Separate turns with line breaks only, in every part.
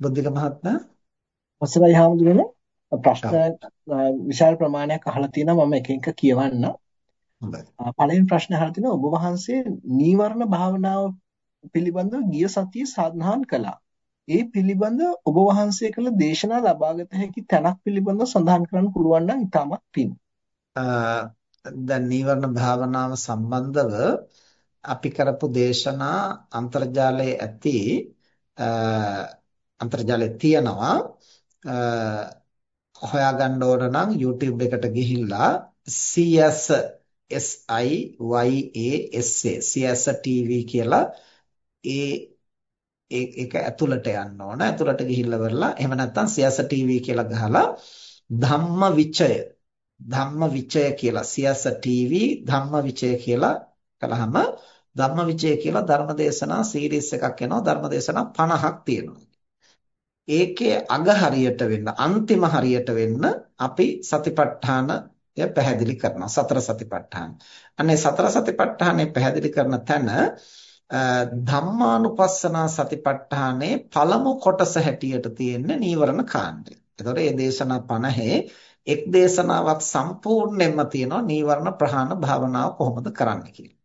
බුද්ධික මහත්මයා
අවසරයි හාමුදුරනේ ප්‍රශ්න විශාල ප්‍රමාණයක් අහලා තියෙනවා මම එක එක කියවන්න.
හොඳයි.
පළවෙනි ප්‍රශ්නේ අහලා තිනවා ඔබ වහන්සේ නීවරණ භාවනාව පිළිබඳව ගිය සතියේ සඳහන් කළා. ඒ පිළිබඳ ඔබ වහන්සේ කළ දේශනා ලබාගත හැකි තැනක් පිළිබඳව සඳහන් කරන්න පුළුවන් නම් ඉතාමත් පිං.
දැන් නීවරණ භාවනාව සම්බන්ධව අපි කරපු දේශනා අන්තර්ජාලයේ ඇති අන්තර්ජාලයේ තියෙනවා හොයාගන්න ඕන නම් YouTube එකට ගිහිල්ලා CS SIYA SA TV කියලා ඒ ඒක ඇතුළට යන්න ඕන. ඇතුළට ගිහිල්ලා වරලා එහෙම නැත්නම් CS TV කියලා ගහලා ධම්ම විචය ධම්ම විචය කියලා CS TV ධම්ම විචය කියලා කළාම ධම්ම විචය කියලා ධර්මදේශනා සීරීස් එකක් එනවා. ධර්මදේශනා 50ක් තියෙනවා. ඒකේ අග හරියට වෙන්න අන්තිම හරියට වෙන්න අපි සතිපට්ඨානය පැහැදිලි කරනවා සතර සතිපට්ඨාන. අනේ සතර සතිපට්ඨානය පැහැදිලි කරන තැන ධම්මානුපස්සනා සතිපට්ඨානයේ පළමු කොටස හැටියට තියෙන්නේ නීවරණ කාණ්ඩය. එතකොට මේ දේශනා 50 එක් දේශනාවක් සම්පූර්ණයෙන්ම තියෙනවා නීවරණ ප්‍රහාණ භාවනාව කොහොමද කරන්න කියලා.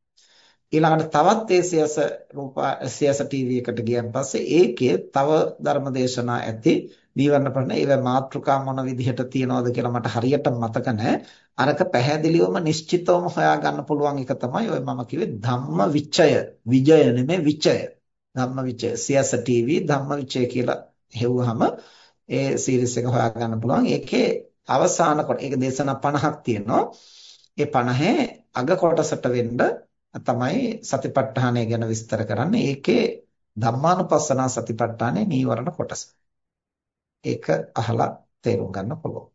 ඊළඟට තවත් ඒ සියස රූප සියස ටීවී එකට ගියන් පස්සේ ඒකේ තව ධර්ම දේශනා ඇති දීවර්ණ ප්‍රණ ඒව මාත්‍රිකා මොන විදිහට තියනවද කියලා මට හරියට මතක නැහැ. අරක පැහැදිලිවම නිශ්චිතවම හොයාගන්න පුළුවන් එක තමයි ඔය මම කිව්වේ ධම්ම විචය. විජය නෙමෙයි විචය. ධම්ම විචය සියස ටීවී ධම්ම විචය කියලා හෙව්වහම ඒ සීරීස් එක හොයාගන්න පුළුවන්. ඒකේ අවසාන කොට ඒක දේශනා 50ක් තියෙනවා. ඒ 50 අග කොටසට වෙන්න තමයි සතිපට්ඨානය ගැන විස්තර කරන්නේ. ඒකේ ධම්මානුපස්සනා සතිපට්ඨානේ නීවරණ කොටස. ඒක අහලා තේරුම් ගන්න පුළුවන්.